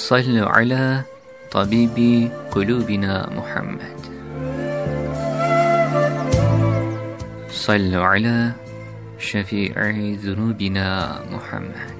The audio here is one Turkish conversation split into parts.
صلوا على طبيب قلوبنا محمد. صلوا على شفيع ذنوبنا محمد.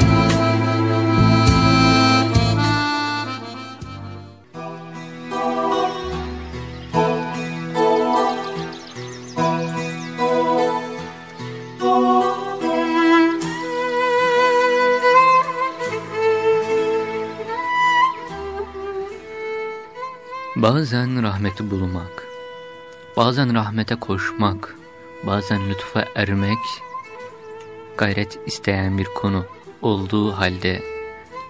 Bazen rahmeti bulmak, bazen rahmete koşmak, bazen lütfa ermek, gayret isteyen bir konu olduğu halde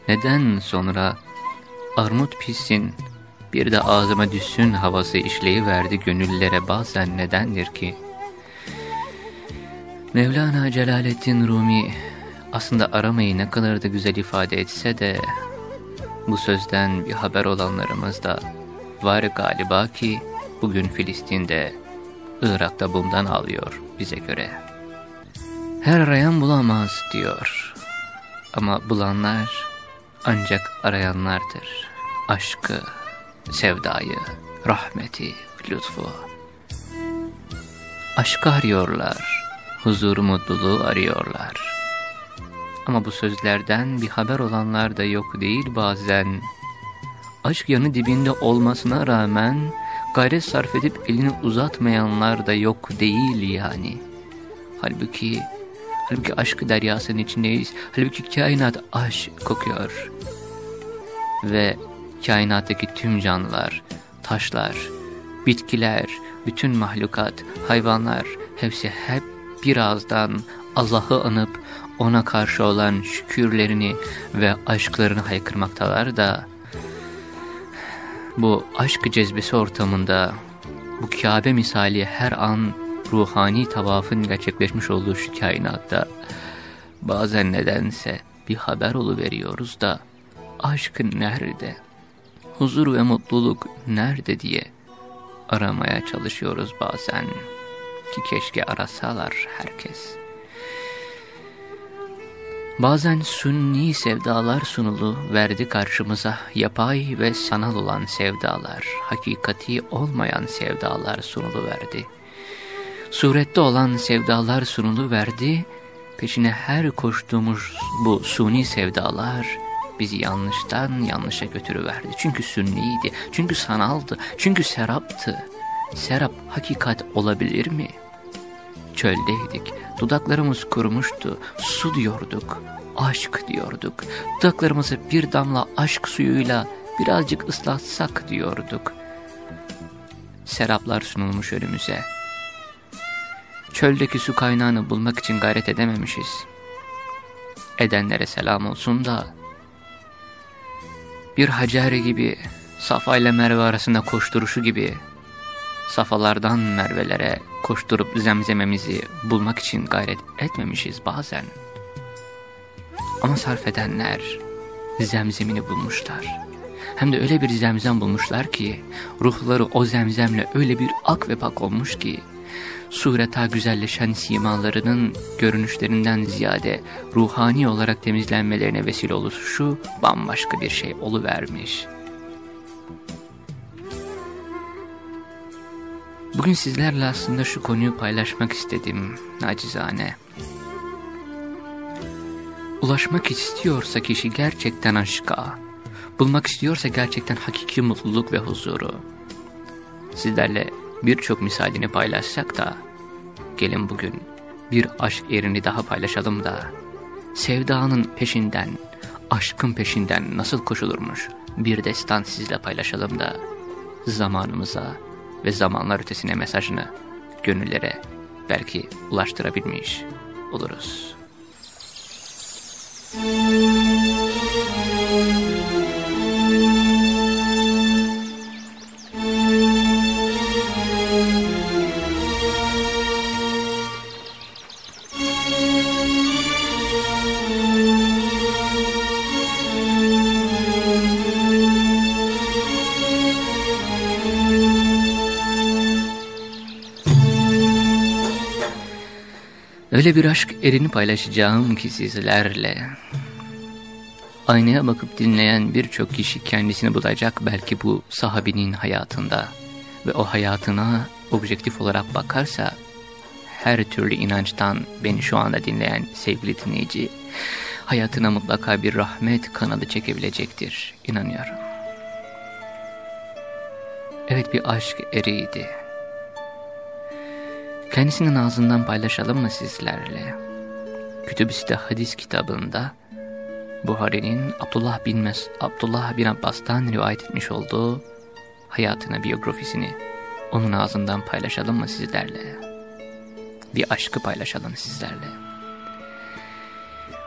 neden sonra armut pissin bir de ağzıma düşsün havası işleyiverdi gönüllere bazen nedendir ki? Mevlana Celaleddin Rumi aslında aramayı ne kadar da güzel ifade etse de bu sözden bir haber olanlarımız da var galiba ki bugün Filistin'de, Irak'ta bundan alıyor bize göre. Her arayan bulamaz diyor. Ama bulanlar ancak arayanlardır. Aşkı, sevdayı, rahmeti, lütfu. Aşkı arıyorlar, huzuru mutluluğu arıyorlar. Ama bu sözlerden bir haber olanlar da yok değil bazen aşk yanı dibinde olmasına rağmen gayret sarf edip elini uzatmayanlar da yok değil yani. Halbuki, halbuki aşk deryasının içindeyiz. Halbuki kainat aşk kokuyor. Ve kainattaki tüm canlılar, taşlar, bitkiler, bütün mahlukat, hayvanlar hepsi hep birazdan Allah'ı anıp ona karşı olan şükürlerini ve aşklarını haykırmaktalar da bu aşk cezbesi ortamında bu Kabe misali her an ruhani tavafın gerçekleşmiş olduğu şu kainatta bazen nedense bir haber veriyoruz da aşk nerede, huzur ve mutluluk nerede diye aramaya çalışıyoruz bazen ki keşke arasalar herkes. Bazen sünni sevdalar sunulu verdi karşımıza, yapay ve sanal olan sevdalar, hakikati olmayan sevdalar sunulu verdi. Surette olan sevdalar sunulu verdi, peşine her koştuğumuz bu suni sevdalar bizi yanlıştan yanlışa götürüverdi. Çünkü sünniydi, çünkü sanaldı, çünkü seraptı. Serap hakikat olabilir mi? Çöldeydik, dudaklarımız kurumuştu, su diyorduk, aşk diyorduk. Dudaklarımızı bir damla aşk suyuyla birazcık ıslatsak diyorduk. Seraplar sunulmuş önümüze. Çöldeki su kaynağını bulmak için gayret edememişiz. Edenlere selam olsun da bir Hacer gibi Safa ile Merve arasında koşturuşu gibi safalardan Merve'lere koşturup zemzememizi bulmak için gayret etmemişiz bazen. Ama sarf edenler zemzemini bulmuşlar. Hem de öyle bir zemzem bulmuşlar ki ruhları o zemzemle öyle bir ak ve pak olmuş ki sureta güzelleşen simalarının görünüşlerinden ziyade ruhani olarak temizlenmelerine vesile oluşu bambaşka bir şey oluvermiş. Bugün sizlerle aslında şu konuyu paylaşmak istedim nacizane. Ulaşmak istiyorsa kişi gerçekten aşka, bulmak istiyorsa gerçekten hakiki mutluluk ve huzuru. Sizlerle birçok misalini paylaşsak da, gelin bugün bir aşk erini daha paylaşalım da, sevdanın peşinden, aşkın peşinden nasıl koşulurmuş bir destan sizle paylaşalım da, zamanımıza ve zamanlar ötesine mesajını gönüllere belki ulaştırabilmiş oluruz. Öyle bir aşk erini paylaşacağım ki sizlerle. Aynaya bakıp dinleyen birçok kişi kendisini bulacak belki bu sahabinin hayatında. Ve o hayatına objektif olarak bakarsa her türlü inançtan beni şu anda dinleyen sevgili dinleyici hayatına mutlaka bir rahmet kanalı çekebilecektir. inanıyorum. Evet bir aşk eriydi. Kendisinin ağzından paylaşalım mı sizlerle? Kütüb-i hadis kitabında Buhari'nin Abdullah bin, Mes Abdullah bin Abbas'tan rivayet etmiş olduğu hayatına, biyografisini onun ağzından paylaşalım mı sizlerle? Bir aşkı paylaşalım sizlerle.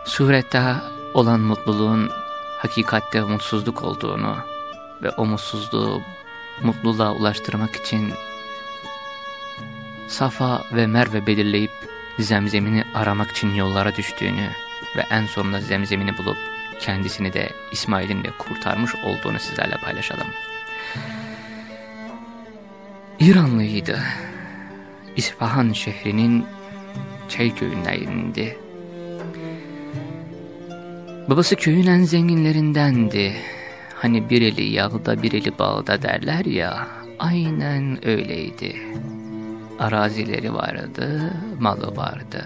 Surette olan mutluluğun hakikatte mutsuzluk olduğunu ve o mutsuzluğu mutluluğa ulaştırmak için Safa ve Merve belirleyip zemzemini aramak için yollara düştüğünü ve en sonunda zemzemini bulup kendisini de İsmail'in de kurtarmış olduğunu sizlerle paylaşalım. İranlıydı. İsfahan şehrinin Çay köyündeydi. Babası köyün en zenginlerindendi. Hani bir eli yağda bir eli bağda derler ya, aynen öyleydi. Arazileri vardı, malı vardı.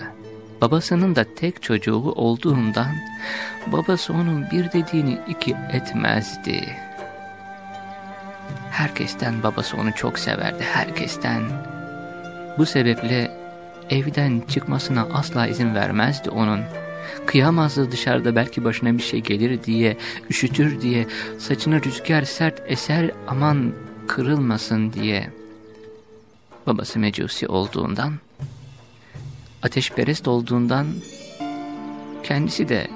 Babasının da tek çocuğu olduğundan babası onun bir dediğini iki etmezdi. Herkesten babası onu çok severdi, herkesten. Bu sebeple evden çıkmasına asla izin vermezdi onun. Kıyamazdı dışarıda belki başına bir şey gelir diye, üşütür diye, saçına rüzgar sert eser aman kırılmasın diye. Babası mecusi olduğundan ateşperest olduğundan kendisi de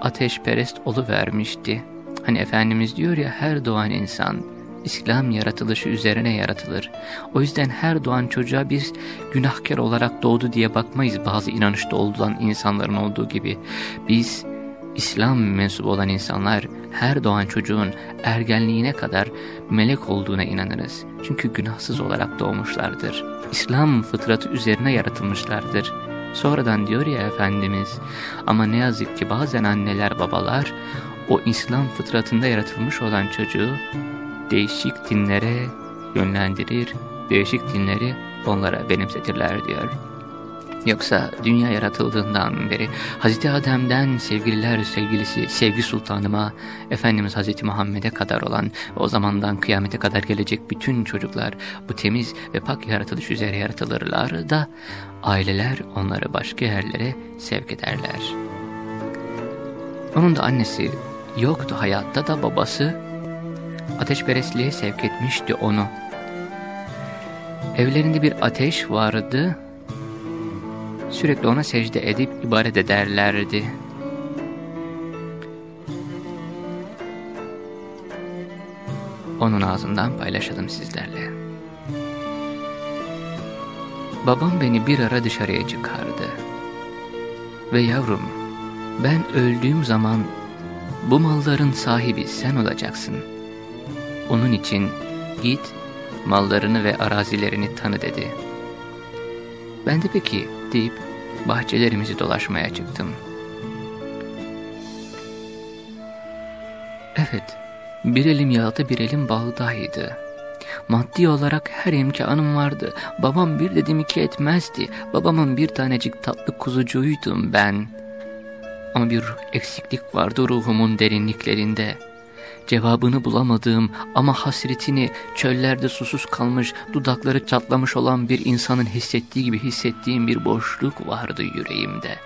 ateşperest vermişti. Hani Efendimiz diyor ya her doğan insan İslam yaratılışı üzerine yaratılır. O yüzden her doğan çocuğa biz günahkar olarak doğdu diye bakmayız bazı inanışta olan insanların olduğu gibi. Biz İslam mensubu olan insanlar her doğan çocuğun ergenliğine kadar melek olduğuna inanırız. Çünkü günahsız olarak doğmuşlardır. İslam fıtratı üzerine yaratılmışlardır. Sonradan diyor ya Efendimiz ama ne yazık ki bazen anneler babalar o İslam fıtratında yaratılmış olan çocuğu değişik dinlere yönlendirir, değişik dinleri onlara benimsetirler diyor. Yoksa dünya yaratıldığından beri Hazreti Adem'den sevgililer sevgilisi sevgi sultanıma Efendimiz Hazreti Muhammed'e kadar olan o zamandan kıyamete kadar gelecek bütün çocuklar bu temiz ve pak yaratılış üzere yaratılırlar da aileler onları başka yerlere sevk ederler. Onun da annesi yoktu hayatta da babası ateşperestliğe sevk etmişti onu. Evlerinde bir ateş vardı sürekli ona secde edip ibadet ederlerdi. Onun ağzından paylaşalım sizlerle. Babam beni bir ara dışarıya çıkardı. Ve yavrum, ben öldüğüm zaman bu malların sahibi sen olacaksın. Onun için git mallarını ve arazilerini tanı dedi.'' Ben de peki deyip bahçelerimizi dolaşmaya çıktım. Evet, bir elim yağda bir elim bağdaydı. Maddi olarak her imkanım vardı. Babam bir dedim iki etmezdi. Babamın bir tanecik tatlı kuzucuğuydum ben. Ama bir eksiklik vardı ruhumun derinliklerinde. Cevabını bulamadığım ama hasretini çöllerde susuz kalmış, dudakları çatlamış olan bir insanın hissettiği gibi hissettiğim bir boşluk vardı yüreğimde.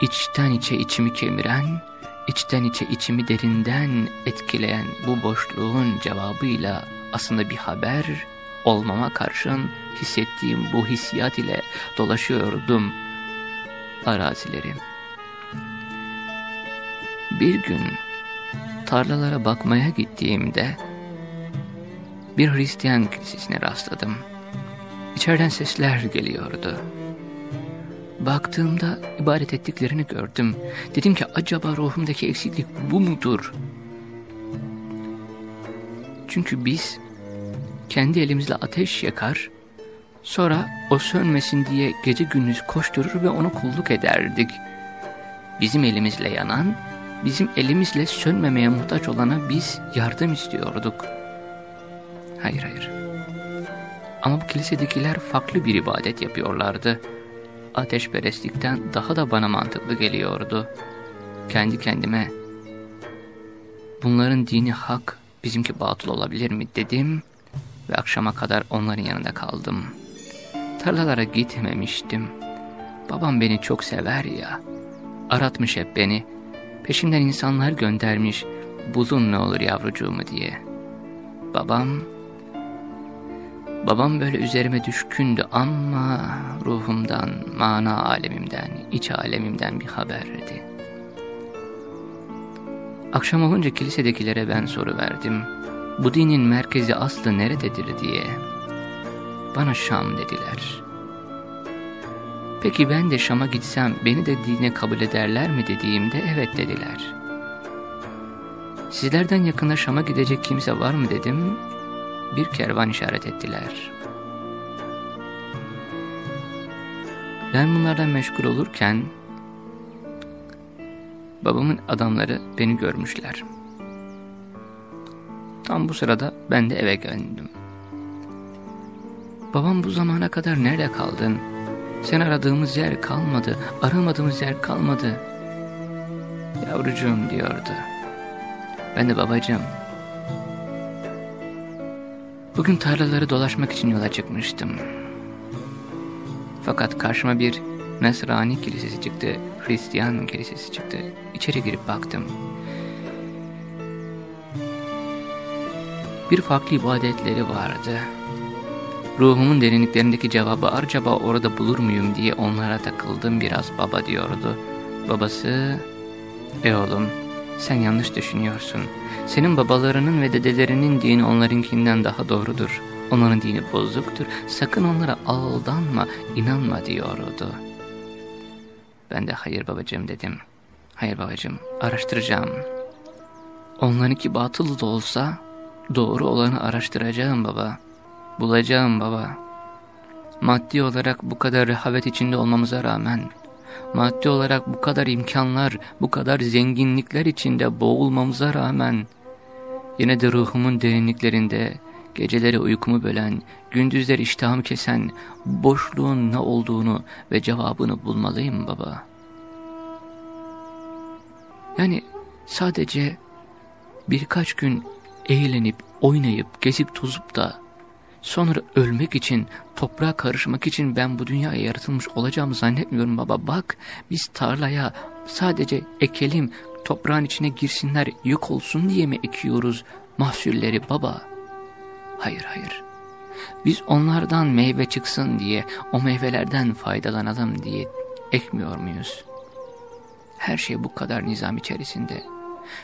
İçten içe içimi kemiren, içten içe içimi derinden etkileyen bu boşluğun cevabıyla aslında bir haber olmama karşın hissettiğim bu hissiyat ile dolaşıyordum arazilerim. Bir gün tarlalara bakmaya gittiğimde bir Hristiyan kilisesine rastladım. İçeriden sesler geliyordu. Baktığımda ibadet ettiklerini gördüm. Dedim ki acaba ruhumdaki eksiklik bu mudur? Çünkü biz kendi elimizle ateş yakar, sonra o sönmesin diye gece gündüz koşturur ve onu kulluk ederdik. Bizim elimizle yanan, bizim elimizle sönmemeye muhtaç olana biz yardım istiyorduk. Hayır hayır. Ama bu kilisedekiler farklı bir ibadet yapıyorlardı ateşperestlikten daha da bana mantıklı geliyordu. Kendi kendime bunların dini hak bizimki batıl olabilir mi dedim ve akşama kadar onların yanında kaldım. Tarlalara gitmemiştim. Babam beni çok sever ya. Aratmış hep beni. Peşimden insanlar göndermiş. Bulun ne olur yavrucuğumu diye. Babam Babam böyle üzerime düşkündü ama ruhumdan, mana alemimden, iç alemimden bir haberdi. Akşam olunca kilisedekilere ben soru verdim. Bu dinin merkezi aslı nerededir diye. Bana Şam dediler. Peki ben de Şam'a gitsem beni de dine kabul ederler mi dediğimde evet dediler. Sizlerden yakında Şam'a gidecek kimse var mı dedim bir kervan işaret ettiler. Ben bunlardan meşgul olurken babamın adamları beni görmüşler. Tam bu sırada ben de eve geldim. Babam bu zamana kadar nerede kaldın? Sen aradığımız yer kalmadı, aramadığımız yer kalmadı. Yavrucuğum diyordu. Ben de babacığım Bugün tarlaları dolaşmak için yola çıkmıştım. Fakat karşıma bir Nasrani kilisesi çıktı, Hristiyan kilisesi çıktı. İçeri girip baktım. Bir farklı ibadetleri vardı. Ruhumun derinliklerindeki cevabı acaba orada bulur muyum diye onlara takıldım biraz baba diyordu. Babası, e oğlum sen yanlış düşünüyorsun. Senin babalarının ve dedelerinin dini onlarınkinden daha doğrudur. Onların dini bozuktur. Sakın onlara aldanma, inanma diyordu. Ben de hayır babacığım dedim. Hayır babacığım, araştıracağım. Onlarınki batıl da olsa doğru olanı araştıracağım baba. Bulacağım baba. Maddi olarak bu kadar rehavet içinde olmamıza rağmen maddi olarak bu kadar imkanlar, bu kadar zenginlikler içinde boğulmamıza rağmen yine de ruhumun derinliklerinde geceleri uykumu bölen, gündüzler iştahımı kesen boşluğun ne olduğunu ve cevabını bulmalıyım baba. Yani sadece birkaç gün eğlenip, oynayıp, gezip tozup da Sonra ölmek için, toprağa karışmak için ben bu dünyaya yaratılmış olacağımı zannetmiyorum baba. Bak biz tarlaya sadece ekelim, toprağın içine girsinler, yok olsun diye mi ekiyoruz mahsulleri baba? Hayır hayır. Biz onlardan meyve çıksın diye, o meyvelerden faydalanalım diye ekmiyor muyuz? Her şey bu kadar nizam içerisinde.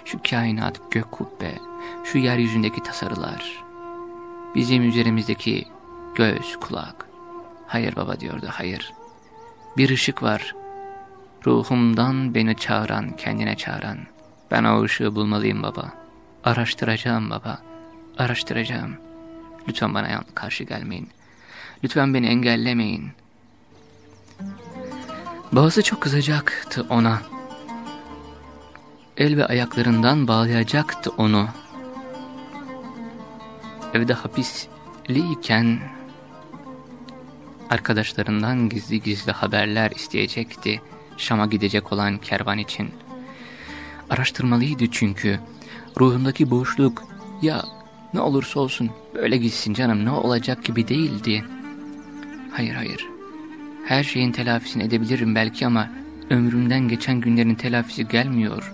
Şu kainat, gök kubbe, şu yeryüzündeki tasarılar Bizim üzerimizdeki göz, kulak. Hayır baba diyordu, hayır. Bir ışık var. Ruhumdan beni çağıran, kendine çağıran. Ben o ışığı bulmalıyım baba. Araştıracağım baba. Araştıracağım. Lütfen bana karşı gelmeyin. Lütfen beni engellemeyin. Babası çok kızacaktı ona. El ve ayaklarından bağlayacaktı onu. Evde hapisliyken arkadaşlarından gizli gizli haberler isteyecekti Şam'a gidecek olan kervan için. Araştırmalıydı çünkü. Ruhundaki boşluk ya ne olursa olsun böyle gitsin canım ne olacak gibi değildi. Hayır hayır. Her şeyin telafisini edebilirim belki ama ömrümden geçen günlerin telafisi gelmiyor.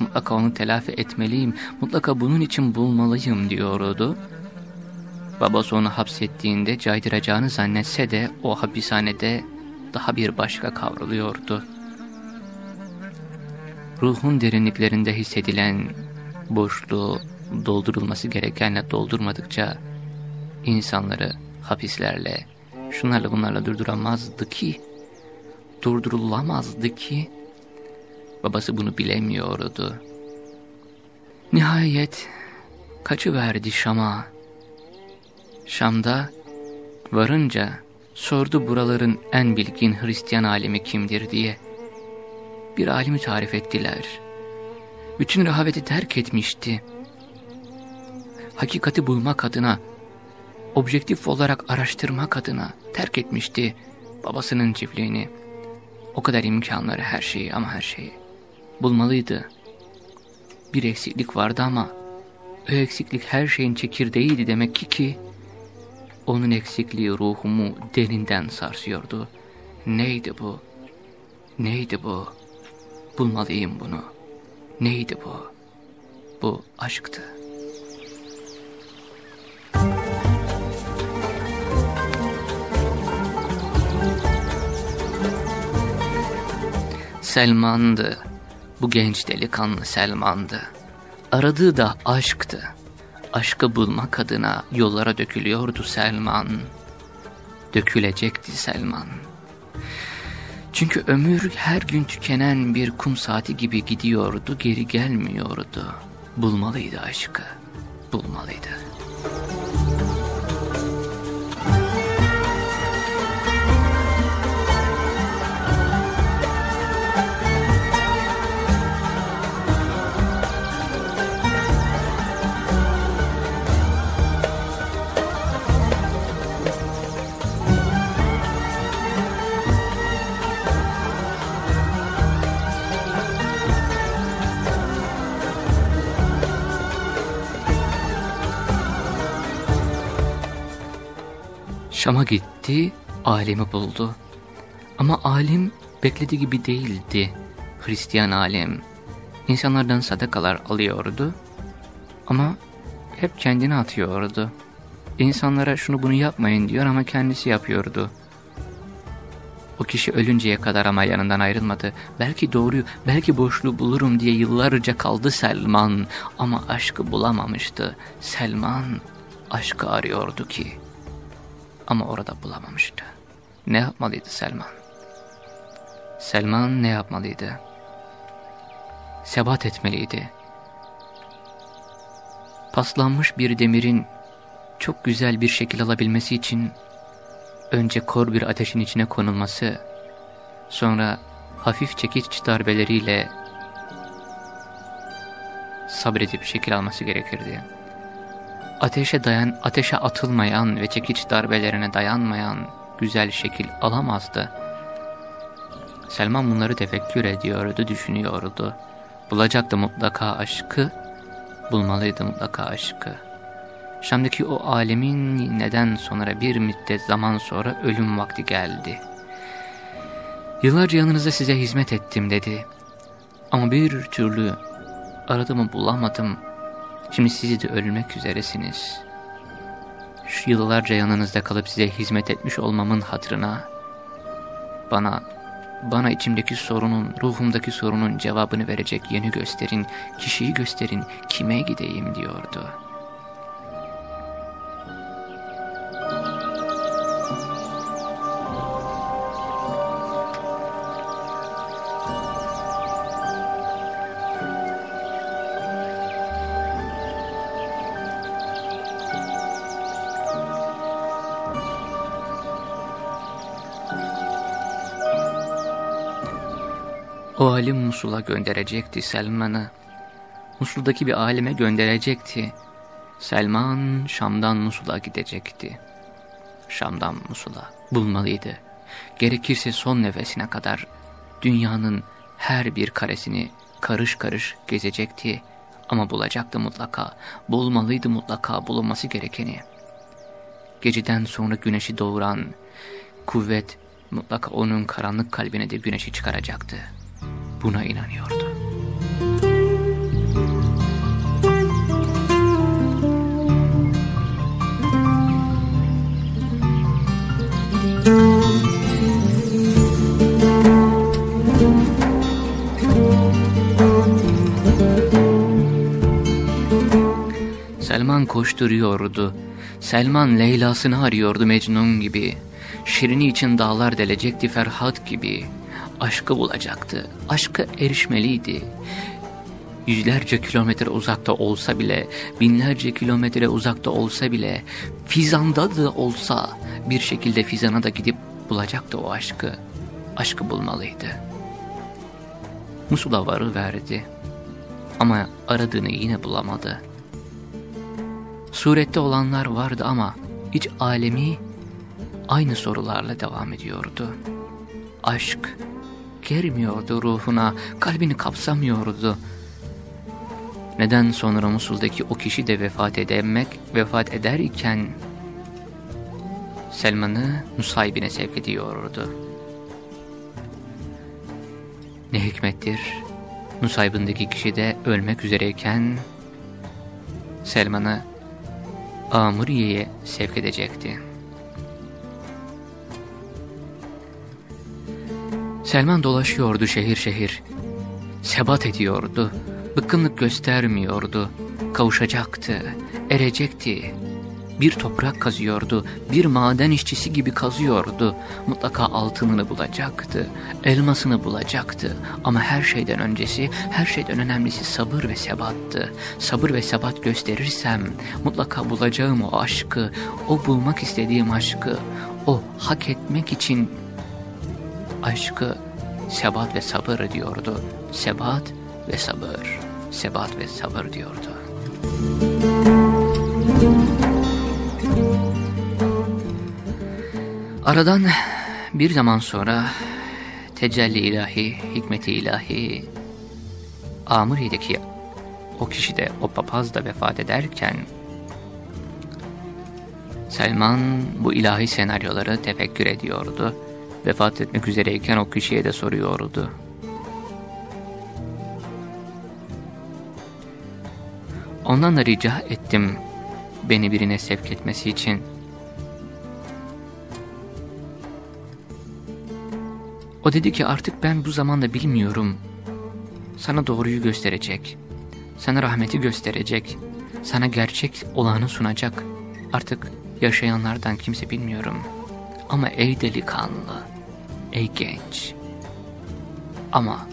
Mutlaka onu telafi etmeliyim, mutlaka bunun için bulmalıyım diyordu. Babası onu hapsettiğinde caydıracağını zannetse de o hapishanede daha bir başka kavruluyordu. Ruhun derinliklerinde hissedilen boşluğu doldurulması gerekenle doldurmadıkça insanları hapislerle, şunlarla bunlarla durduramazdı ki, durdurulamazdı ki, babası bunu bilemiyordu. Nihayet kaçıverdi Şam'a. Şam'da varınca sordu buraların en bilgin Hristiyan alimi kimdir diye. Bir alimi tarif ettiler. Bütün rehaveti terk etmişti. Hakikati bulmak adına, objektif olarak araştırmak adına terk etmişti babasının çiftliğini. O kadar imkanları her şeyi ama her şeyi bulmalıydı. Bir eksiklik vardı ama o eksiklik her şeyin çekirdeğiydi demek ki ki onun eksikliği ruhumu derinden sarsıyordu. Neydi bu? Neydi bu? Bulmalıyım bunu. Neydi bu? Bu aşktı. Selman'dı. Bu genç delikanlı Selman'dı. Aradığı da aşktı. Aşkı bulmak adına yollara dökülüyordu Selman. Dökülecekti Selman. Çünkü ömür her gün tükenen bir kum saati gibi gidiyordu, geri gelmiyordu. Bulmalıydı aşkı, bulmalıydı. Şam'a gitti, alemi buldu. Ama alim beklediği gibi değildi. Hristiyan alim. İnsanlardan sadakalar alıyordu. Ama hep kendini atıyordu. İnsanlara şunu bunu yapmayın diyor ama kendisi yapıyordu. O kişi ölünceye kadar ama yanından ayrılmadı. Belki doğruyu, belki boşluğu bulurum diye yıllarca kaldı Selman. Ama aşkı bulamamıştı. Selman aşkı arıyordu ki ama orada bulamamıştı. Ne yapmalıydı Selman? Selman ne yapmalıydı? Sebat etmeliydi. Paslanmış bir demirin çok güzel bir şekil alabilmesi için önce kor bir ateşin içine konulması, sonra hafif çekiç darbeleriyle sabredip şekil alması gerekirdi ateşe dayan, ateşe atılmayan ve çekiç darbelerine dayanmayan güzel şekil alamazdı. Selman bunları tefekkür ediyordu, düşünüyordu. Bulacaktı mutlaka aşkı, bulmalıydı mutlaka aşkı. Şam'daki o alemin neden sonra bir müddet zaman sonra ölüm vakti geldi. Yıllarca yanınızda size hizmet ettim dedi. Ama bir türlü aradığımı bulamadım, Şimdi siz de ölmek üzeresiniz. Şu yıllarca yanınızda kalıp size hizmet etmiş olmamın hatırına bana, bana içimdeki sorunun, ruhumdaki sorunun cevabını verecek yeni gösterin, kişiyi gösterin, kime gideyim diyordu.'' O alim Musul'a gönderecekti Selman'ı. Musul'daki bir alime gönderecekti. Selman Şam'dan Musul'a gidecekti. Şam'dan Musul'a bulmalıydı. Gerekirse son nefesine kadar dünyanın her bir karesini karış karış gezecekti. Ama bulacaktı mutlaka, bulmalıydı mutlaka bulunması gerekeni. Geceden sonra güneşi doğuran kuvvet mutlaka onun karanlık kalbine de güneşi çıkaracaktı. Buna inanıyordu. Selman koşturuyordu. Selman Leyla'sını arıyordu Mecnun gibi. Şirini için dağlar delecekti Ferhat gibi. Aşkı bulacaktı. Aşkı erişmeliydi. Yüzlerce kilometre uzakta olsa bile, binlerce kilometre uzakta olsa bile, Fizan'da da olsa bir şekilde Fizan'a da gidip bulacaktı o aşkı. Aşkı bulmalıydı. Musul'a verdi. Ama aradığını yine bulamadı. Surette olanlar vardı ama iç alemi aynı sorularla devam ediyordu. Aşk germiyordu ruhuna, kalbini kapsamıyordu. Neden sonra Musul'daki o kişi de vefat edemek, vefat ederken Selman'ı Nusaybin'e sevk ediyordu. Ne hikmettir, Nusaybin'deki kişi de ölmek üzereyken Selman'ı Amuriye'ye sevk edecekti. Selman dolaşıyordu şehir şehir. Sebat ediyordu. Bıkkınlık göstermiyordu. Kavuşacaktı. Erecekti. Bir toprak kazıyordu. Bir maden işçisi gibi kazıyordu. Mutlaka altınını bulacaktı. Elmasını bulacaktı. Ama her şeyden öncesi, her şeyden önemlisi sabır ve sebattı. Sabır ve sebat gösterirsem mutlaka bulacağım o aşkı, o bulmak istediğim aşkı, o hak etmek için aşkı sebat ve sabır diyordu. Sebat ve sabır, sebat ve sabır diyordu. Aradan bir zaman sonra tecelli ilahi, hikmeti ilahi, Amuri'deki o kişi de o papaz da vefat ederken Selman bu ilahi senaryoları tefekkür ediyordu vefat etmek üzereyken o kişiye de soruyordu. Ondan da rica ettim beni birine sevk etmesi için. O dedi ki artık ben bu zamanda bilmiyorum. Sana doğruyu gösterecek. Sana rahmeti gösterecek. Sana gerçek olanı sunacak. Artık yaşayanlardan kimse bilmiyorum. Ama ey delikanlı ey genç. Ama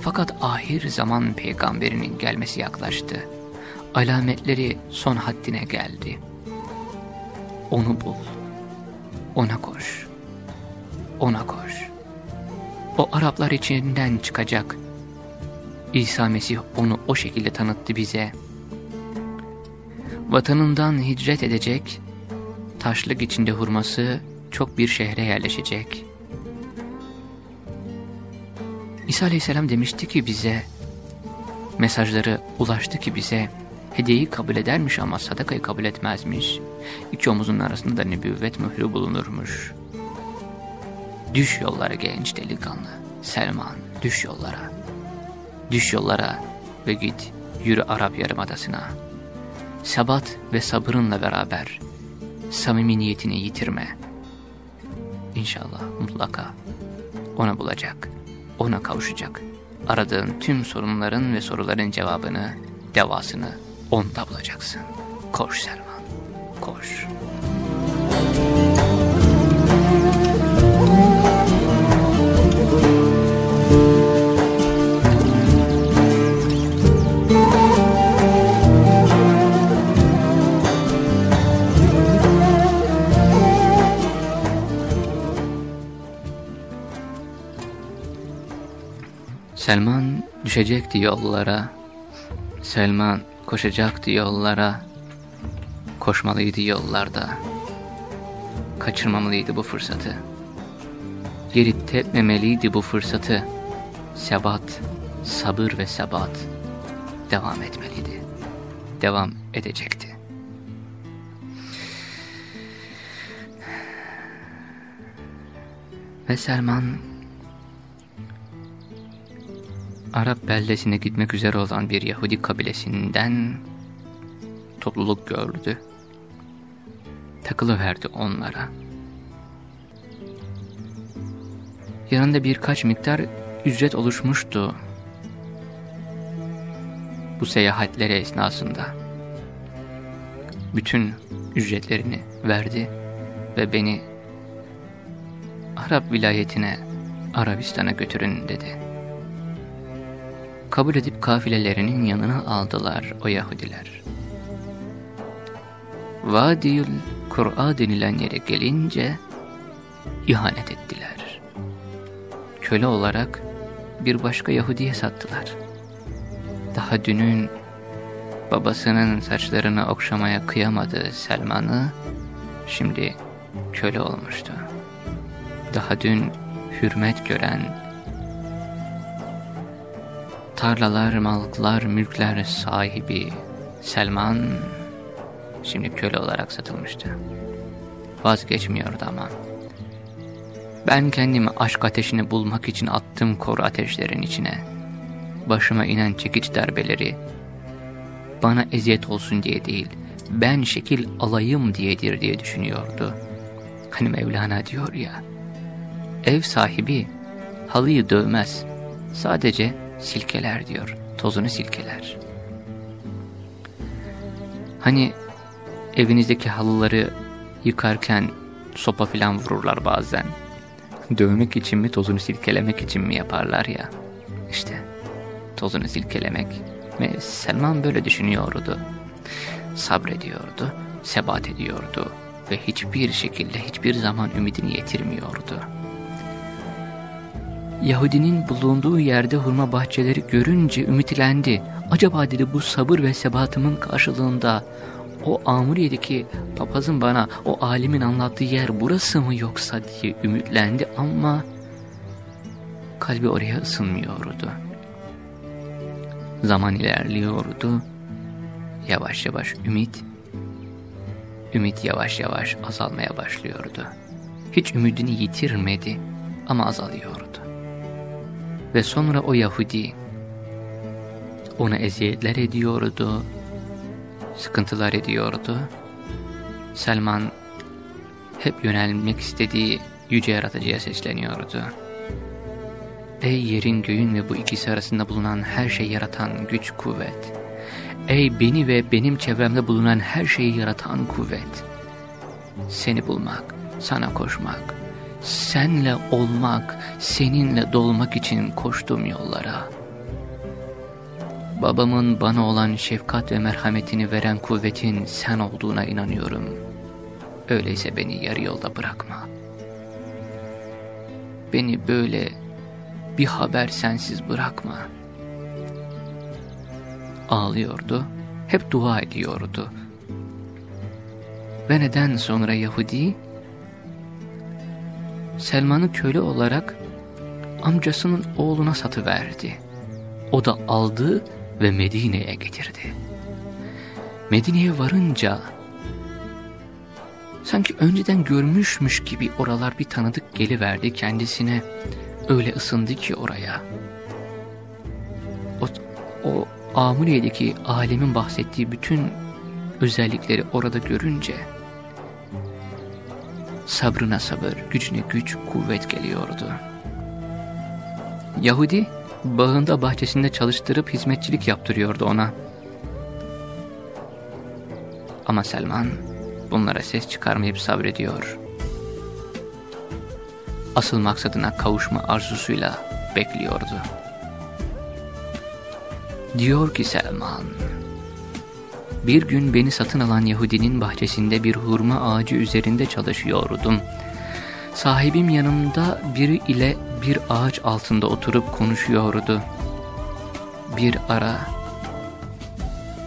fakat ahir zaman peygamberinin gelmesi yaklaştı. Alametleri son haddine geldi. Onu bul. Ona koş. Ona koş. O Araplar içinden çıkacak. İsa Mesih onu o şekilde tanıttı bize. Vatanından hicret edecek, taşlık içinde hurması çok bir şehre yerleşecek. İsa Aleyhisselam demişti ki bize, mesajları ulaştı ki bize, hediyeyi kabul edermiş ama sadakayı kabul etmezmiş. İki omuzun arasında da nübüvvet mührü bulunurmuş. Düş yollara genç delikanlı, Selman, düş yollara. Düş yollara ve git, yürü Arap Yarımadası'na. Sabat ve sabırınla beraber, samimi niyetini yitirme. İnşallah mutlaka ona bulacak ona kavuşacak. Aradığın tüm sorunların ve soruların cevabını, devasını onda bulacaksın. Koş Selman, koş. Selman düşecekti yollara, Selman koşacaktı yollara, koşmalıydı yollarda. Kaçırmamalıydı bu fırsatı. Geri tepmemeliydi bu fırsatı. Sebat, sabır ve sebat devam etmeliydi. Devam edecekti. Ve Selman Arap beldesine gitmek üzere olan bir Yahudi kabilesinden topluluk gördü. Takılıverdi onlara. Yanında birkaç miktar ücret oluşmuştu. Bu seyahatleri esnasında. Bütün ücretlerini verdi ve beni Arap vilayetine, Arabistan'a götürün dedi. Kabul edip kafilelerinin yanına aldılar o Yahudiler. Vadiyül Kur'a denilen yere gelince ihanet ettiler. Köle olarak bir başka Yahudi'ye sattılar. Daha dünün babasının saçlarını okşamaya kıyamadığı Selman'ı şimdi köle olmuştu. Daha dün hürmet gören tarlalar, malklar, mülkler sahibi Selman şimdi köle olarak satılmıştı. Vazgeçmiyordu ama. Ben kendimi aşk ateşini bulmak için attım kor ateşlerin içine. Başıma inen çekiç darbeleri, bana eziyet olsun diye değil, ben şekil alayım diyedir diye düşünüyordu. Hani Mevlana diyor ya, ev sahibi halıyı dövmez, sadece silkeler diyor, tozunu silkeler. Hani evinizdeki halıları yıkarken sopa filan vururlar bazen. Dövmek için mi tozunu silkelemek için mi yaparlar ya. İşte tozunu silkelemek. Ve Selman böyle düşünüyordu. Sabrediyordu, sebat ediyordu ve hiçbir şekilde hiçbir zaman ümidini yitirmiyordu. Yahudinin bulunduğu yerde hurma bahçeleri görünce ümitlendi. Acaba dedi bu sabır ve sebatımın karşılığında o Amuriye'deki papazın bana o alimin anlattığı yer burası mı yoksa diye ümitlendi ama kalbi oraya ısınmıyordu. Zaman ilerliyordu. Yavaş yavaş ümit, ümit yavaş yavaş azalmaya başlıyordu. Hiç ümidini yitirmedi ama azalıyordu. Ve sonra o Yahudi ona eziyetler ediyordu, sıkıntılar ediyordu. Selman hep yönelmek istediği yüce yaratıcıya sesleniyordu. Ey yerin göğün ve bu ikisi arasında bulunan her şey yaratan güç kuvvet. Ey beni ve benim çevremde bulunan her şeyi yaratan kuvvet. Seni bulmak, sana koşmak, senle olmak, seninle dolmak için koştum yollara. Babamın bana olan şefkat ve merhametini veren kuvvetin sen olduğuna inanıyorum. Öyleyse beni yarı yolda bırakma. Beni böyle bir haber sensiz bırakma. Ağlıyordu, hep dua ediyordu. Ve neden sonra Yahudi Selman'ı köle olarak amcasının oğluna satıverdi. O da aldı ve Medine'ye getirdi. Medine'ye varınca sanki önceden görmüşmüş gibi oralar bir tanıdık geliverdi kendisine. Öyle ısındı ki oraya. O, o Amuriye'deki alemin bahsettiği bütün özellikleri orada görünce sabrına sabır, gücüne güç, kuvvet geliyordu. Yahudi bağında bahçesinde çalıştırıp hizmetçilik yaptırıyordu ona. Ama Selman bunlara ses çıkarmayıp sabrediyor. Asıl maksadına kavuşma arzusuyla bekliyordu. Diyor ki Selman, bir gün beni satın alan Yahudinin bahçesinde bir hurma ağacı üzerinde çalışıyordum. Sahibim yanımda biri ile bir ağaç altında oturup konuşuyordu. Bir ara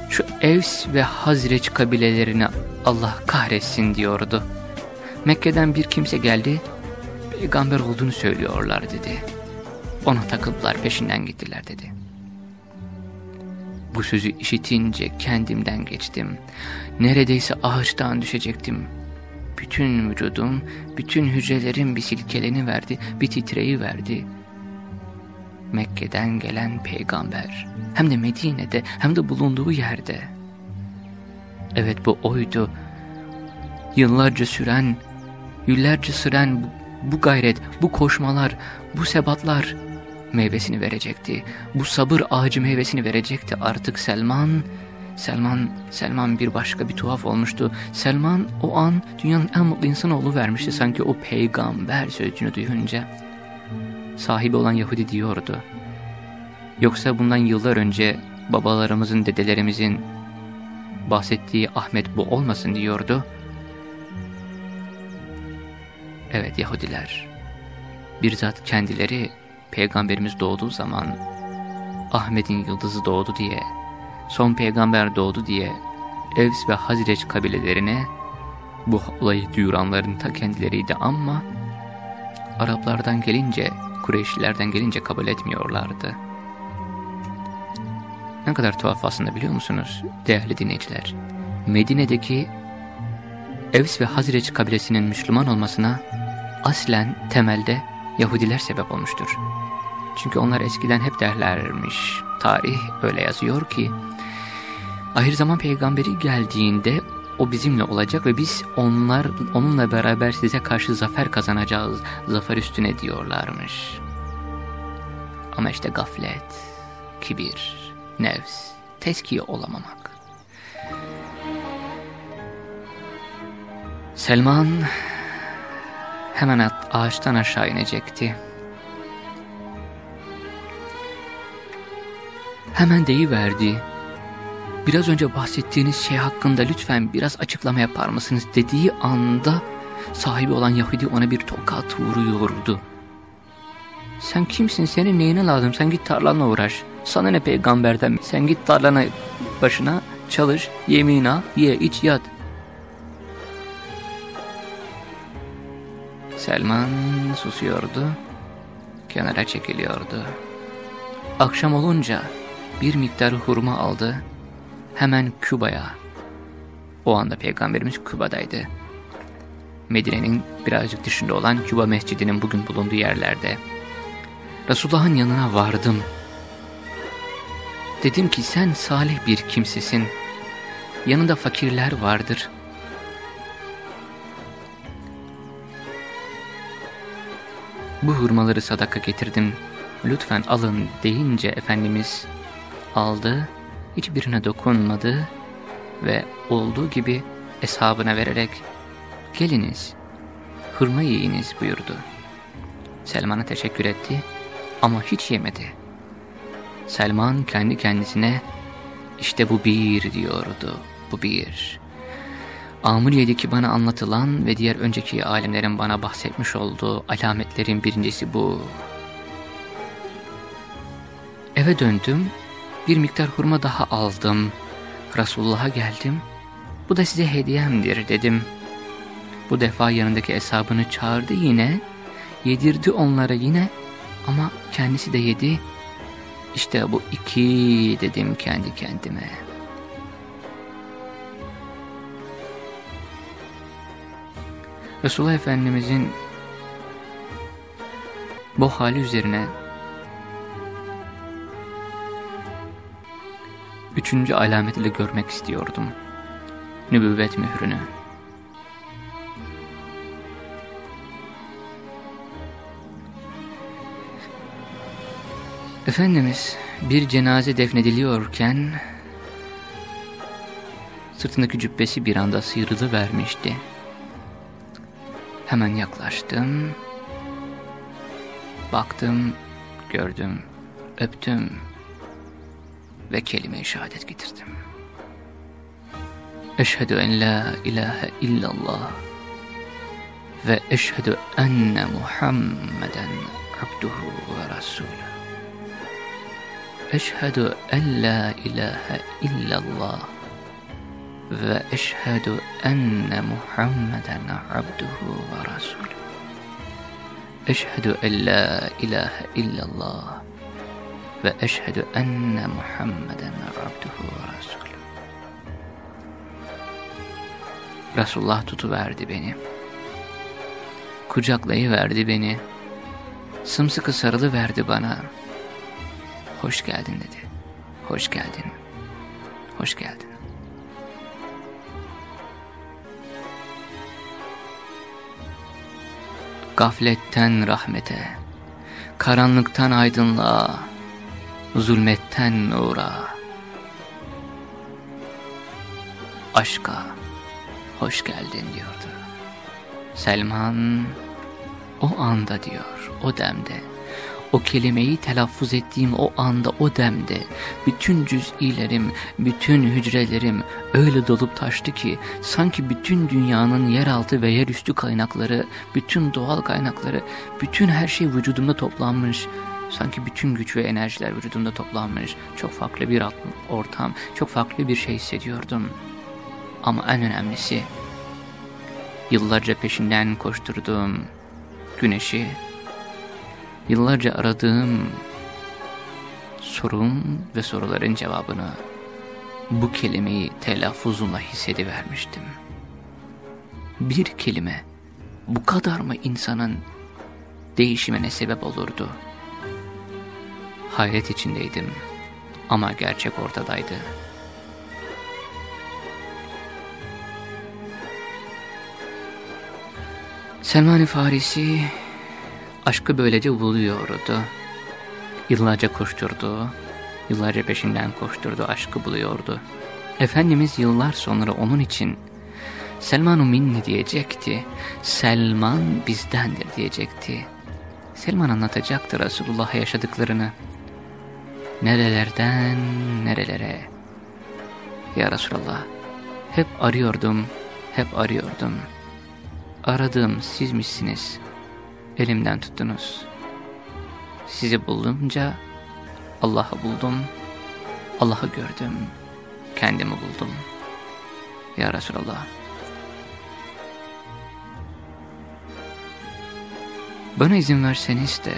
şu Evs ve Hazreç kabilelerini Allah kahretsin diyordu. Mekke'den bir kimse geldi, peygamber olduğunu söylüyorlar dedi. Ona takıldılar peşinden gittiler dedi. Bu sözü işitince kendimden geçtim. Neredeyse ağaçtan düşecektim. Bütün vücudum, bütün hücrelerim bir silkeleni verdi, bir titreyi verdi. Mekke'den gelen peygamber, hem de Medine'de, hem de bulunduğu yerde. Evet bu oydu. Yıllarca süren, yıllarca süren bu, bu gayret, bu koşmalar, bu sebatlar meyvesini verecekti. Bu sabır ağacı meyvesini verecekti. Artık Selman, Selman, Selman bir başka bir tuhaf olmuştu. Selman o an dünyanın en mutlu insanı vermişti sanki o peygamber sözcüğünü duyunca. Sahibi olan Yahudi diyordu. Yoksa bundan yıllar önce babalarımızın, dedelerimizin bahsettiği Ahmet bu olmasın diyordu. Evet Yahudiler, bir zat kendileri Peygamberimiz doğduğu zaman Ahmet'in yıldızı doğdu diye, son peygamber doğdu diye Evs ve Hazreç kabilelerine bu olayı duyuranların ta kendileriydi ama Araplardan gelince, Kureyşlilerden gelince kabul etmiyorlardı. Ne kadar tuhaf aslında biliyor musunuz değerli dinleyiciler? Medine'deki Evs ve Hazreç kabilesinin Müslüman olmasına aslen temelde Yahudiler sebep olmuştur. Çünkü onlar eskiden hep derlermiş. Tarih öyle yazıyor ki ahir zaman peygamberi geldiğinde o bizimle olacak ve biz onlar onunla beraber size karşı zafer kazanacağız. Zafer üstüne diyorlarmış. Ama işte gaflet, kibir, nefs, teskiye olamamak. Selman hemen ağaçtan aşağı inecekti. Hemen deyiverdi. Biraz önce bahsettiğiniz şey hakkında lütfen biraz açıklama yapar mısınız dediği anda sahibi olan Yahudi ona bir tokat vuruyordu. Sen kimsin? Senin neyine lazım? Sen git tarlanla uğraş. Sana ne peygamberden? Sen git tarlana başına çalış, yemin ye, iç, yat. Selman susuyordu, kenara çekiliyordu. Akşam olunca bir miktar hurma aldı, hemen Küba'ya. O anda Peygamberimiz Küba'daydı. Medine'nin birazcık dışında olan Küba Mescidi'nin bugün bulunduğu yerlerde. Resulullah'ın yanına vardım. Dedim ki sen salih bir kimsesin. Yanında fakirler vardır. Bu hurmaları sadaka getirdim. Lütfen alın deyince Efendimiz aldı, hiçbirine dokunmadı ve olduğu gibi eshabına vererek geliniz, hurma yiyiniz buyurdu. Selman'a teşekkür etti ama hiç yemedi. Selman kendi kendisine işte bu bir diyordu, bu bir. Amuriye'deki bana anlatılan ve diğer önceki alimlerin bana bahsetmiş olduğu alametlerin birincisi bu. Eve döndüm, bir miktar hurma daha aldım. Resulullah'a geldim. Bu da size hediyemdir dedim. Bu defa yanındaki hesabını çağırdı yine, yedirdi onlara yine ama kendisi de yedi. İşte bu iki dedim kendi kendime. Resulullah Efendimizin bu hali üzerine üçüncü alametiyle görmek istiyordum. Nübüvvet mührünü. Efendimiz bir cenaze defnediliyorken sırtındaki cübbesi bir anda sıyrılı vermişti. Hemen yaklaştım. Baktım, gördüm, öptüm ve kelime-i şehadet getirdim. Eşhedü en la ilahe illallah ve eşhedü enne Muhammeden عبده ورسوله أشهد أن لا إله إلا الله وأشهد أن محمدا عبده ورسوله أشهد أن لا إله ve eşhedü enne Muhammeden abduhu ve rasulü. Resulullah tutuverdi beni. Kucaklayıverdi beni. Sımsıkı sarılı verdi bana. Hoş geldin dedi. Hoş geldin. Hoş geldin. Gafletten rahmete, karanlıktan aydınlığa, zulmetten nura, aşka hoş geldin diyordu. Selman o anda diyor, o demde, o kelimeyi telaffuz ettiğim o anda, o demde, bütün cüz'ilerim, bütün hücrelerim öyle dolup taştı ki, sanki bütün dünyanın yeraltı ve yerüstü kaynakları, bütün doğal kaynakları, bütün her şey vücudumda toplanmış, sanki bütün güç ve enerjiler vücudumda toplanmış, çok farklı bir ortam, çok farklı bir şey hissediyordum. Ama en önemlisi, yıllarca peşinden koşturduğum güneşi, yıllarca aradığım sorun ve soruların cevabını bu kelimeyi telaffuzumla hissedivermiştim. Bir kelime bu kadar mı insanın değişimine sebep olurdu? Hayret içindeydim ama gerçek ortadaydı. Selman-ı Farisi aşkı böylece buluyordu. Yıllarca koşturdu, yıllarca peşinden koşturdu, aşkı buluyordu. Efendimiz yıllar sonra onun için Selman-ı Minni diyecekti, Selman bizdendir diyecekti. Selman anlatacaktı Resulullah'a yaşadıklarını. Nerelerden nerelere. Ya Resulallah, hep arıyordum, hep arıyordum. Aradığım sizmişsiniz. Elimden tuttunuz. Sizi bulunca Allah'ı buldum. Allah'ı gördüm. Kendimi buldum. Ya Resulallah. Bana izin verseniz de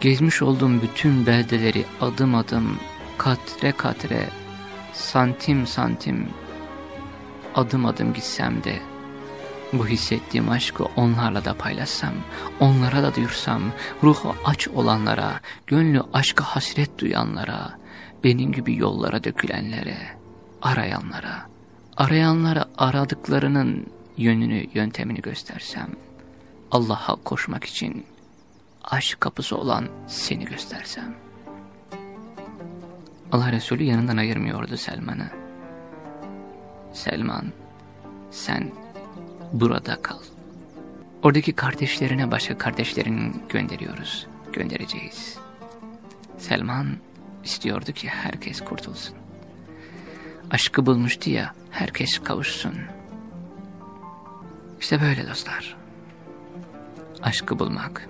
gezmiş olduğum bütün beldeleri adım adım, katre katre, santim santim adım adım gitsem de bu hissettiğim aşkı onlarla da paylaşsam, onlara da duyursam, ruhu aç olanlara, gönlü aşka hasret duyanlara, benim gibi yollara dökülenlere, arayanlara, arayanlara aradıklarının yönünü, yöntemini göstersem, Allah'a koşmak için aşk kapısı olan seni göstersem. Allah Resulü yanından ayırmıyordu Selman'ı. Selman, sen burada kal. Oradaki kardeşlerine başka kardeşlerin gönderiyoruz, göndereceğiz. Selman istiyordu ki herkes kurtulsun. Aşkı bulmuştu ya, herkes kavuşsun. İşte böyle dostlar. Aşkı bulmak.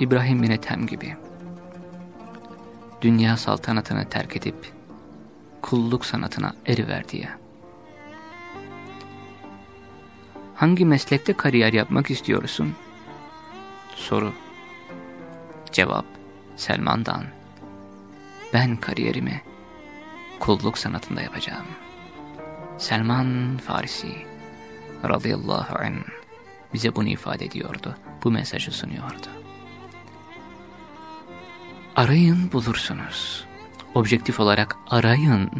İbrahim bin Ethem gibi. Dünya saltanatını terk edip kulluk sanatına eriverdi ya. Hangi meslekte kariyer yapmak istiyorsun? Soru. Cevap. Selman'dan. Ben kariyerimi kulluk sanatında yapacağım. Selman Farisi radıyallahu anh bize bunu ifade ediyordu. Bu mesajı sunuyordu. Arayın bulursunuz. Objektif olarak arayın,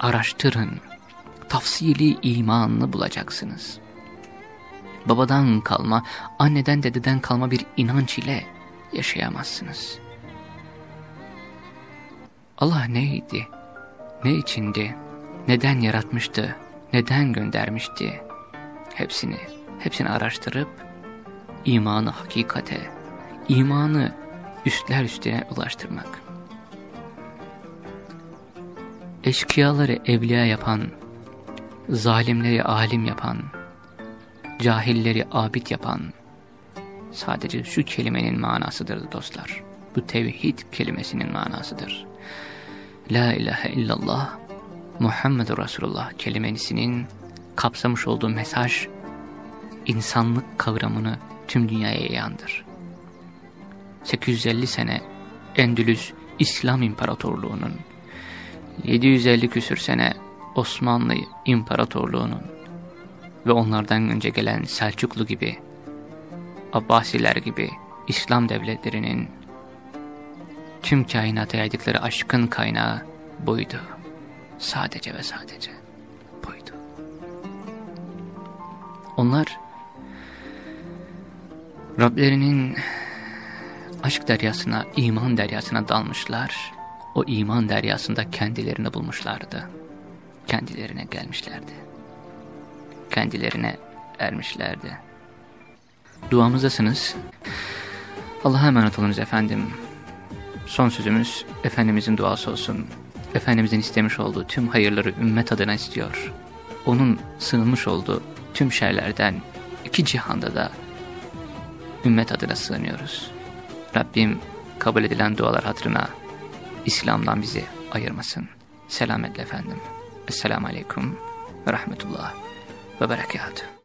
araştırın. Tafsili imanını bulacaksınız babadan kalma, anneden dededen kalma bir inanç ile yaşayamazsınız. Allah neydi? Ne içindi? Neden yaratmıştı? Neden göndermişti? Hepsini, hepsini araştırıp imanı hakikate, imanı üstler üstüne ulaştırmak. Eşkıyaları evliya yapan, zalimleri alim yapan, cahilleri abid yapan sadece şu kelimenin manasıdır dostlar. Bu tevhid kelimesinin manasıdır. La ilahe illallah Muhammed Resulullah kelimesinin kapsamış olduğu mesaj insanlık kavramını tüm dünyaya yayandır. 850 sene Endülüs İslam İmparatorluğu'nun 750 küsür sene Osmanlı İmparatorluğu'nun ve onlardan önce gelen Selçuklu gibi, Abbasiler gibi İslam devletlerinin tüm kainata yaydıkları aşkın kaynağı buydu. Sadece ve sadece buydu. Onlar Rablerinin aşk deryasına, iman deryasına dalmışlar. O iman deryasında kendilerini bulmuşlardı. Kendilerine gelmişlerdi. Kendilerine ermişlerdi. Duamızdasınız. Allah'a emanet olunuz efendim. Son sözümüz Efendimizin duası olsun. Efendimizin istemiş olduğu tüm hayırları ümmet adına istiyor. Onun sığınmış olduğu tüm şeylerden iki cihanda da ümmet adına sığınıyoruz. Rabbim kabul edilen dualar hatırına İslam'dan bizi ayırmasın. Selametle efendim. Esselamu Aleyküm ve Rahmetullah ve Berekatuhu.